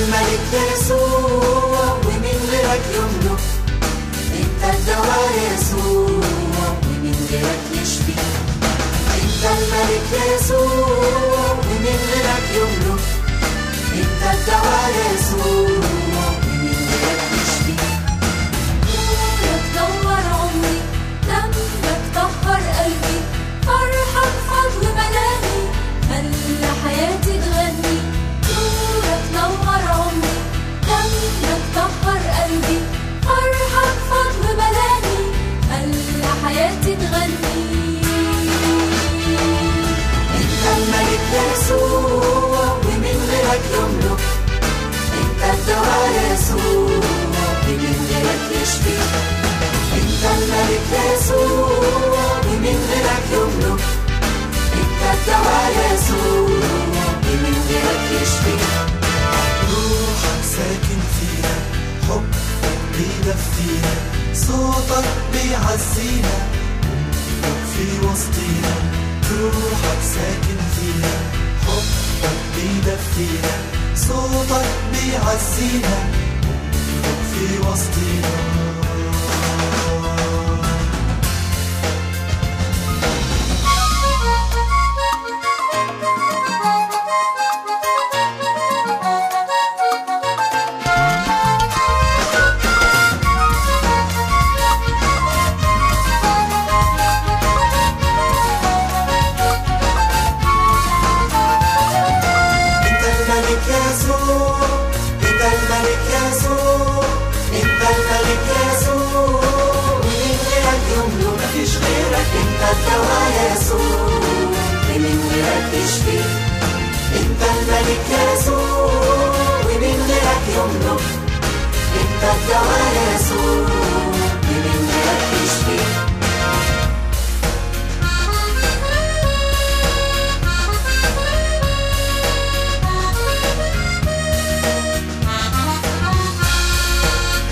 الملك يسوع ومن غيرك يملك. إنت الدواء يسوع ومن غيرك يشفي. إنت الملك يسوع ومن غيرك يملك. إنت الدواء يا يسوع ومن غيرك يشفي انت الملك يسوع ومن غيرك يملك انت الدواء يسوع ومن غيرك يشفي روحك ساكن فينا حبك بيدفينا صوتك بيعزينا في وسطينا روحك ساكن فينا حبك بيدفينا صوتك بيعزينا في وسطينا ويا يسوع ومن غيرك يشفي انت الملك يا يسوع ومن غيرك يملك انت الدواء يا يسوع ومن غيرك يشفي